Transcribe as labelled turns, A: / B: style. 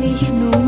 A: Vishnu